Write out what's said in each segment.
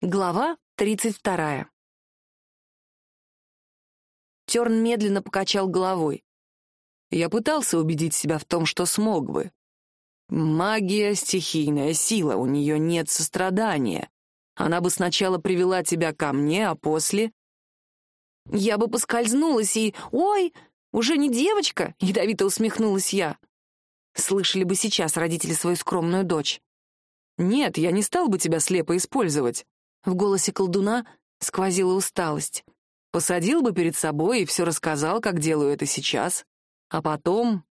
Глава тридцать вторая. Терн медленно покачал головой. Я пытался убедить себя в том, что смог бы. Магия — стихийная сила, у нее нет сострадания. Она бы сначала привела тебя ко мне, а после... Я бы поскользнулась и... Ой, уже не девочка, ядовито усмехнулась я. Слышали бы сейчас родители свою скромную дочь. Нет, я не стал бы тебя слепо использовать. В голосе колдуна сквозила усталость. Посадил бы перед собой и все рассказал, как делаю это сейчас. А потом...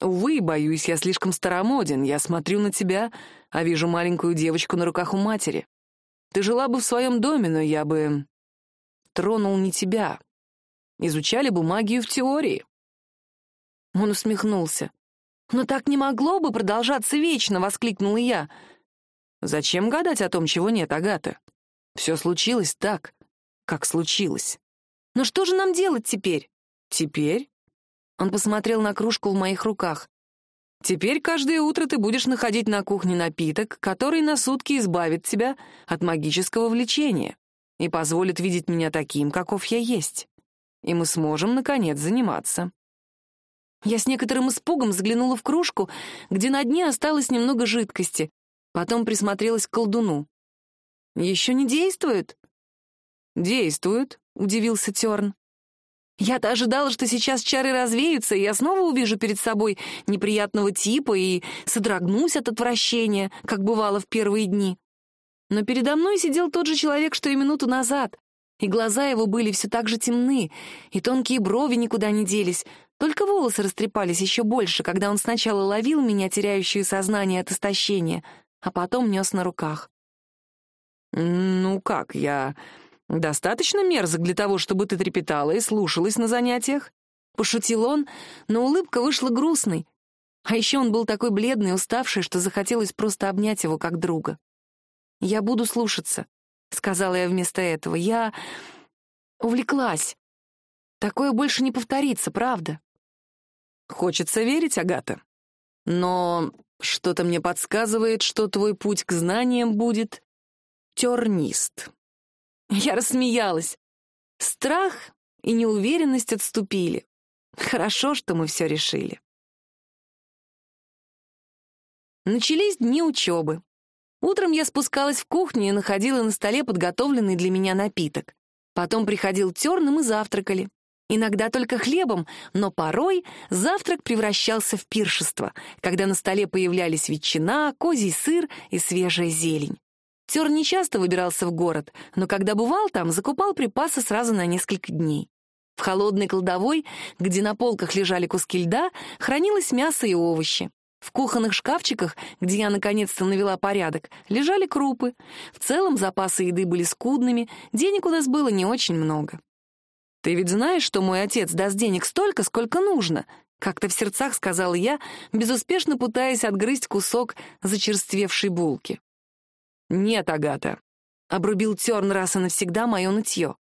Увы, боюсь, я слишком старомоден. Я смотрю на тебя, а вижу маленькую девочку на руках у матери. Ты жила бы в своем доме, но я бы... Тронул не тебя. Изучали бы магию в теории. Он усмехнулся. «Но так не могло бы продолжаться вечно!» — воскликнула я. «Зачем гадать о том, чего нет, Агата? Все случилось так, как случилось. Но что же нам делать теперь? Теперь? Он посмотрел на кружку в моих руках. Теперь каждое утро ты будешь находить на кухне напиток, который на сутки избавит тебя от магического влечения и позволит видеть меня таким, каков я есть. И мы сможем, наконец, заниматься. Я с некоторым испугом заглянула в кружку, где на дне осталось немного жидкости. Потом присмотрелась к колдуну. Еще не действует?» «Действует», — удивился Терн. «Я-то ожидала, что сейчас чары развеются, и я снова увижу перед собой неприятного типа и содрогнусь от отвращения, как бывало в первые дни. Но передо мной сидел тот же человек, что и минуту назад, и глаза его были все так же темны, и тонкие брови никуда не делись, только волосы растрепались еще больше, когда он сначала ловил меня, теряющую сознание от истощения, а потом нес на руках. «Ну как, я достаточно мерзок для того, чтобы ты трепетала и слушалась на занятиях?» Пошутил он, но улыбка вышла грустной. А еще он был такой бледный и уставший, что захотелось просто обнять его как друга. «Я буду слушаться», — сказала я вместо этого. «Я увлеклась. Такое больше не повторится, правда?» «Хочется верить, Агата. Но что-то мне подсказывает, что твой путь к знаниям будет тернист. Я рассмеялась. Страх и неуверенность отступили. Хорошо, что мы все решили. Начались дни учебы. Утром я спускалась в кухню и находила на столе подготовленный для меня напиток. Потом приходил терн, и мы завтракали. Иногда только хлебом, но порой завтрак превращался в пиршество, когда на столе появлялись ветчина, козий сыр и свежая зелень. Тер нечасто выбирался в город, но когда бывал там, закупал припасы сразу на несколько дней. В холодной кладовой, где на полках лежали куски льда, хранилось мясо и овощи. В кухонных шкафчиках, где я наконец-то навела порядок, лежали крупы. В целом запасы еды были скудными, денег у нас было не очень много. «Ты ведь знаешь, что мой отец даст денег столько, сколько нужно?» Как-то в сердцах сказал я, безуспешно пытаясь отгрызть кусок зачерствевшей булки. «Нет, Агата», — обрубил Терн раз и навсегда мое нытье.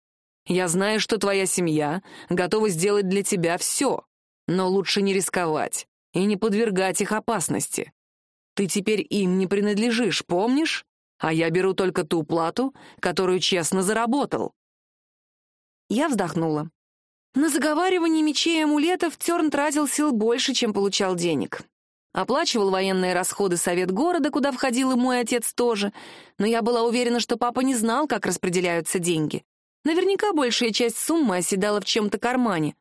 «Я знаю, что твоя семья готова сделать для тебя все, но лучше не рисковать и не подвергать их опасности. Ты теперь им не принадлежишь, помнишь? А я беру только ту плату, которую честно заработал». Я вздохнула. На заговаривание мечей и амулетов Терн тратил сил больше, чем получал денег. Оплачивал военные расходы совет города, куда входил и мой отец тоже, но я была уверена, что папа не знал, как распределяются деньги. Наверняка большая часть суммы оседала в чем-то кармане.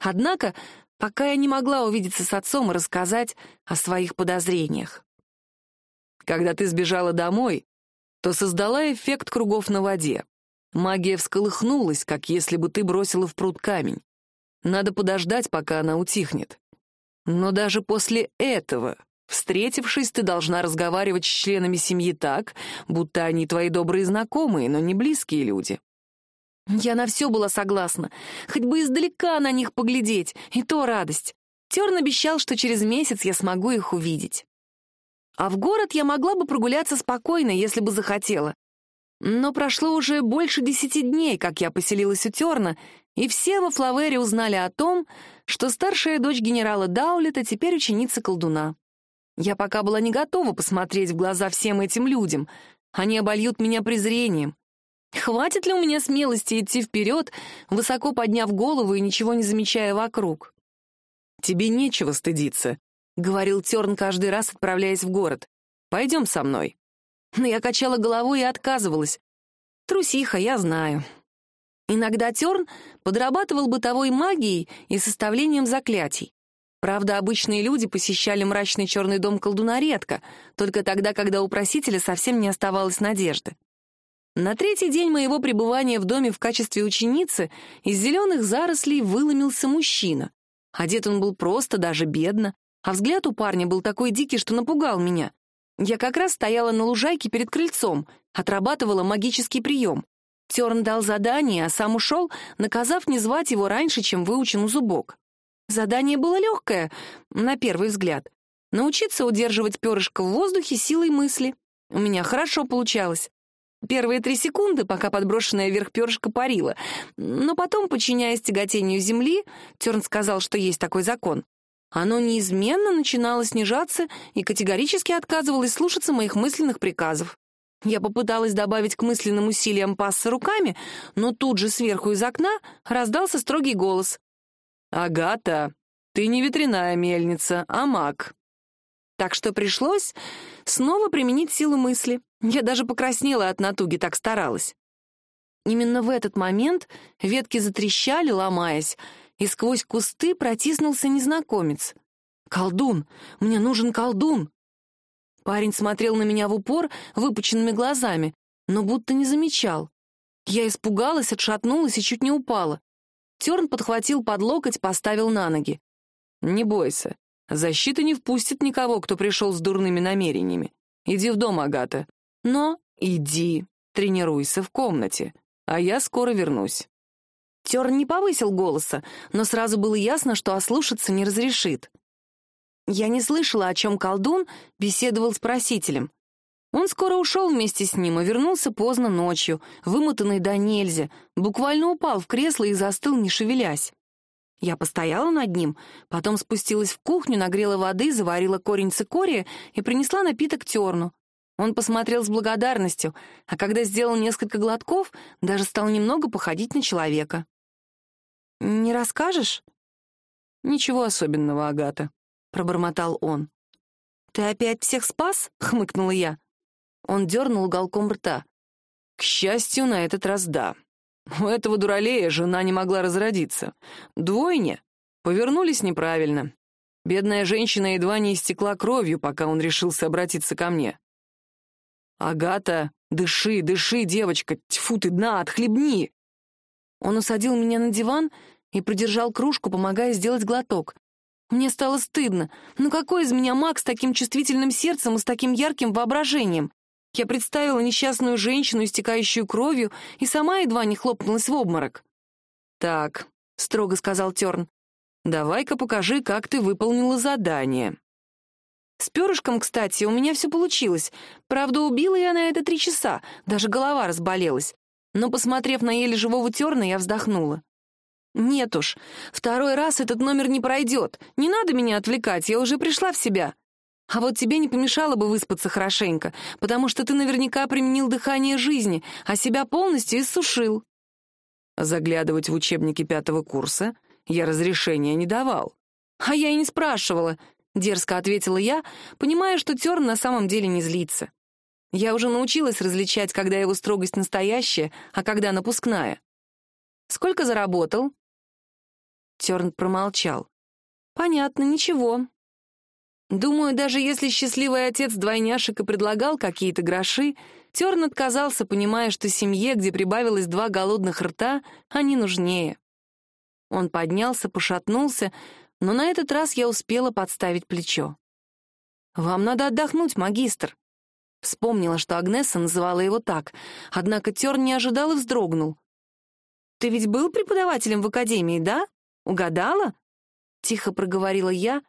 Однако, пока я не могла увидеться с отцом и рассказать о своих подозрениях. Когда ты сбежала домой, то создала эффект кругов на воде. Магия всколыхнулась, как если бы ты бросила в пруд камень. Надо подождать, пока она утихнет. Но даже после этого, встретившись, ты должна разговаривать с членами семьи так, будто они твои добрые знакомые, но не близкие люди. Я на все была согласна, хоть бы издалека на них поглядеть, и то радость. Терн обещал, что через месяц я смогу их увидеть. А в город я могла бы прогуляться спокойно, если бы захотела. Но прошло уже больше десяти дней, как я поселилась у Терна, и все во Флавере узнали о том, что старшая дочь генерала Даулета теперь ученица колдуна. Я пока была не готова посмотреть в глаза всем этим людям, Они обольют меня презрением. Хватит ли у меня смелости идти вперед, высоко подняв голову и ничего не замечая вокруг? «Тебе нечего стыдиться», — говорил Терн каждый раз, отправляясь в город. «Пойдем со мной». Но я качала головой и отказывалась. Трусиха, я знаю. Иногда Терн подрабатывал бытовой магией и составлением заклятий. Правда, обычные люди посещали мрачный черный дом колдуна редко, только тогда, когда у просителя совсем не оставалось надежды. На третий день моего пребывания в доме в качестве ученицы из зеленых зарослей выломился мужчина. Одет он был просто, даже бедно, а взгляд у парня был такой дикий, что напугал меня. Я как раз стояла на лужайке перед крыльцом, отрабатывала магический прием. Терн дал задание, а сам ушел, наказав не звать его раньше, чем выучен зубок. Задание было легкое, на первый взгляд. Научиться удерживать перышко в воздухе силой мысли. У меня хорошо получалось. Первые три секунды, пока подброшенная вверх перышко парило. Но потом, подчиняясь тяготению Земли, Терн сказал, что есть такой закон. Оно неизменно начинало снижаться и категорически отказывалось слушаться моих мысленных приказов. Я попыталась добавить к мысленным усилиям пасса руками, но тут же сверху из окна раздался строгий голос. «Агата, ты не ветряная мельница, а маг». Так что пришлось снова применить силу мысли. Я даже покраснела от натуги, так старалась. Именно в этот момент ветки затрещали, ломаясь, и сквозь кусты протиснулся незнакомец. «Колдун! Мне нужен колдун!» Парень смотрел на меня в упор выпученными глазами, но будто не замечал. Я испугалась, отшатнулась и чуть не упала. Терн подхватил под локоть, поставил на ноги. «Не бойся. Защита не впустит никого, кто пришел с дурными намерениями. Иди в дом, Агата. Но иди, тренируйся в комнате, а я скоро вернусь». Терн не повысил голоса, но сразу было ясно, что ослушаться не разрешит. Я не слышала, о чем колдун беседовал с просителем. Он скоро ушел вместе с ним и вернулся поздно ночью, вымотанный до нельзя, буквально упал в кресло и застыл, не шевелясь. Я постояла над ним, потом спустилась в кухню, нагрела воды, заварила корень цикория и принесла напиток терну. Он посмотрел с благодарностью, а когда сделал несколько глотков, даже стал немного походить на человека. «Не расскажешь?» «Ничего особенного, Агата», — пробормотал он. «Ты опять всех спас?» — хмыкнула я. Он дернул уголком рта. К счастью, на этот раз да. У этого дуралея жена не могла разродиться. Двойня. Повернулись неправильно. Бедная женщина едва не истекла кровью, пока он решился обратиться ко мне. «Агата, дыши, дыши, девочка, тьфу ты, дна, отхлебни!» Он усадил меня на диван и продержал кружку, помогая сделать глоток. Мне стало стыдно. Ну какой из меня маг с таким чувствительным сердцем и с таким ярким воображением? Я представила несчастную женщину, истекающую кровью, и сама едва не хлопнулась в обморок. «Так», — строго сказал Терн, — «давай-ка покажи, как ты выполнила задание». С перышком, кстати, у меня все получилось. Правда, убила я на это три часа, даже голова разболелась. Но, посмотрев на еле живого Терна, я вздохнула. «Нет уж, второй раз этот номер не пройдет. Не надо меня отвлекать, я уже пришла в себя. А вот тебе не помешало бы выспаться хорошенько, потому что ты наверняка применил дыхание жизни, а себя полностью иссушил». Заглядывать в учебники пятого курса я разрешения не давал. «А я и не спрашивала», — дерзко ответила я, понимая, что Терн на самом деле не злится. Я уже научилась различать, когда его строгость настоящая, а когда напускная. «Сколько заработал?» Терн промолчал. «Понятно, ничего. Думаю, даже если счастливый отец двойняшек и предлагал какие-то гроши, Терн отказался, понимая, что семье, где прибавилось два голодных рта, они нужнее. Он поднялся, пошатнулся, но на этот раз я успела подставить плечо. «Вам надо отдохнуть, магистр». Вспомнила, что Агнеса называла его так, однако Терн не ожидал и вздрогнул. «Ты ведь был преподавателем в академии, да? Угадала?» Тихо проговорила я,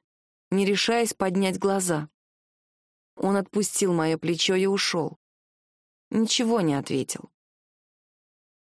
не решаясь поднять глаза. Он отпустил мое плечо и ушел. Ничего не ответил.